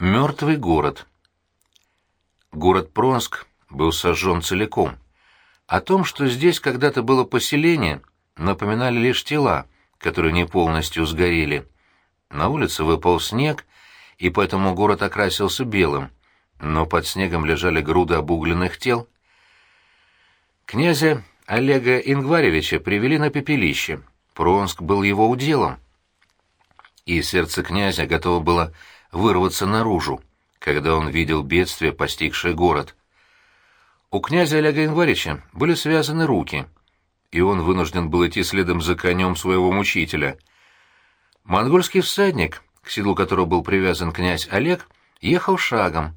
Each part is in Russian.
Мертвый город. Город Пронск был сожжен целиком. О том, что здесь когда-то было поселение, напоминали лишь тела, которые не полностью сгорели. На улице выпал снег, и поэтому город окрасился белым, но под снегом лежали груды обугленных тел. Князя Олега Ингваревича привели на пепелище. Пронск был его уделом. И сердце князя готово было вырваться наружу, когда он видел бедствие, постигшее город. У князя Олега Ингварича были связаны руки, и он вынужден был идти следом за конем своего мучителя. Монгольский всадник, к седлу которого был привязан князь Олег, ехал шагом,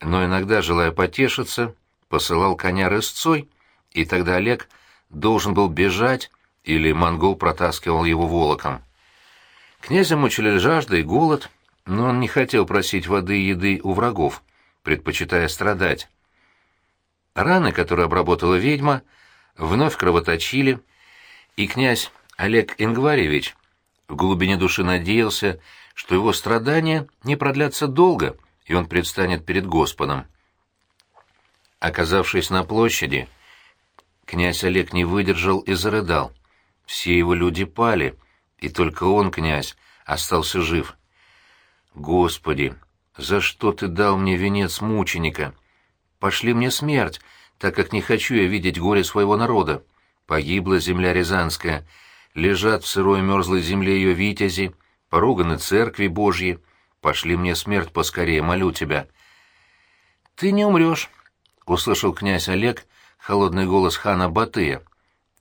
но иногда, желая потешиться, посылал коня рысцой, и тогда Олег должен был бежать, или монгол протаскивал его волоком. Князя мучили жажда и голод, но он не хотел просить воды и еды у врагов, предпочитая страдать. Раны, которые обработала ведьма, вновь кровоточили, и князь Олег Ингваревич в глубине души надеялся, что его страдания не продлятся долго, и он предстанет перед Господом. Оказавшись на площади, князь Олег не выдержал и зарыдал. Все его люди пали, и только он, князь, остался жив. Господи, за что ты дал мне венец мученика? Пошли мне смерть, так как не хочу я видеть горе своего народа. Погибла земля Рязанская, лежат в сырой мерзлой земле ее витязи, поруганы церкви Божьи. Пошли мне смерть поскорее, молю тебя. Ты не умрешь, — услышал князь Олег холодный голос хана Батыя.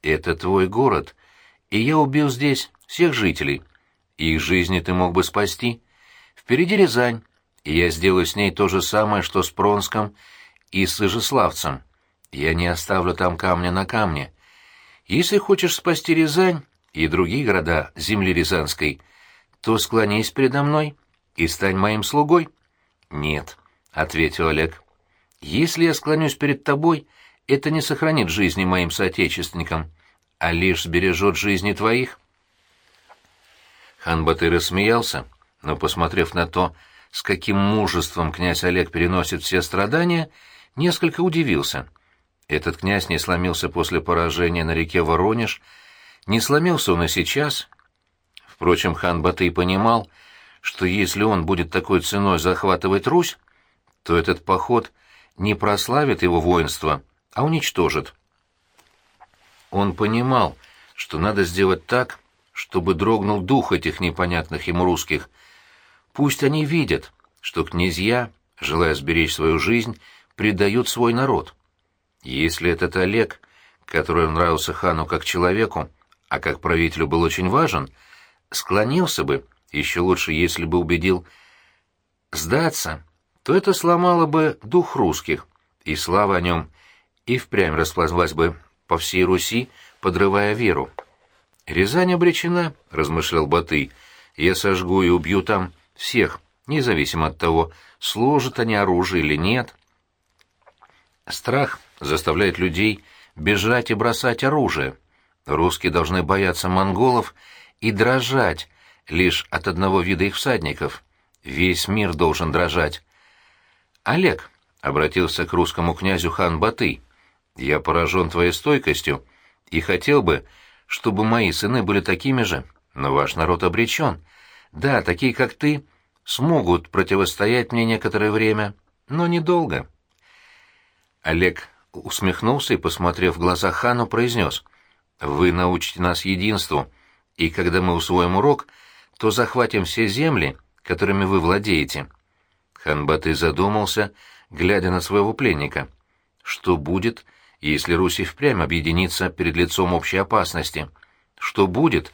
Это твой город, и я убил здесь всех жителей. Их жизни ты мог бы спасти. Впереди Рязань, и я сделаю с ней то же самое, что с Пронском и с Ижеславцем. Я не оставлю там камня на камне. Если хочешь спасти Рязань и другие города земли Рязанской, то склонись передо мной и стань моим слугой. Нет, — ответил Олег. Если я склонюсь перед тобой, это не сохранит жизни моим соотечественникам, а лишь сбережет жизни твоих. Хан Батыр рассмеялся но, посмотрев на то, с каким мужеством князь Олег переносит все страдания, несколько удивился. Этот князь не сломился после поражения на реке Воронеж, не сломился он и сейчас. Впрочем, хан Батый понимал, что если он будет такой ценой захватывать Русь, то этот поход не прославит его воинство, а уничтожит. Он понимал, что надо сделать так, чтобы дрогнул дух этих непонятных ему русских — Пусть они видят, что князья, желая сберечь свою жизнь, предают свой народ. Если этот Олег, который нравился хану как человеку, а как правителю был очень важен, склонился бы, еще лучше, если бы убедил сдаться, то это сломало бы дух русских, и слава о нем и впрямь расплазлась бы по всей Руси, подрывая веру. «Рязань обречена», — размышлял Батый, — «я сожгу и убью там всех, независимо от того, служат они оружие или нет. Страх заставляет людей бежать и бросать оружие. Русские должны бояться монголов и дрожать лишь от одного вида их всадников. Весь мир должен дрожать. «Олег», — обратился к русскому князю хан Баты, — «я поражен твоей стойкостью и хотел бы, чтобы мои сыны были такими же, но ваш народ обречен. Да, такие, как ты, смогут противостоять мне некоторое время, но недолго. Олег усмехнулся и, посмотрев в глаза хану, произнес, «Вы научите нас единству, и когда мы усвоим урок, то захватим все земли, которыми вы владеете». Хан Баты задумался, глядя на своего пленника. «Что будет, если Русь и впрямь объединится перед лицом общей опасности? Что будет,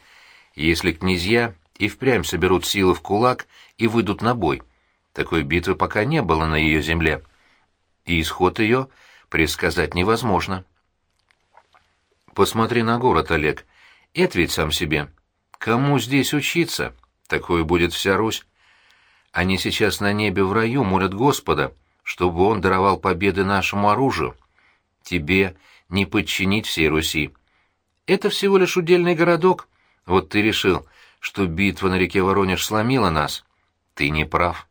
если князья и впрямь соберут силы в кулак и выйдут на бой. Такой битвы пока не было на ее земле. И исход ее предсказать невозможно. Посмотри на город, Олег, и ответь сам себе. Кому здесь учиться? Такой будет вся Русь. Они сейчас на небе в раю молят Господа, чтобы он даровал победы нашему оружию. Тебе не подчинить всей Руси. Это всего лишь удельный городок. Вот ты решил — что битва на реке Воронеж сломила нас. Ты не прав.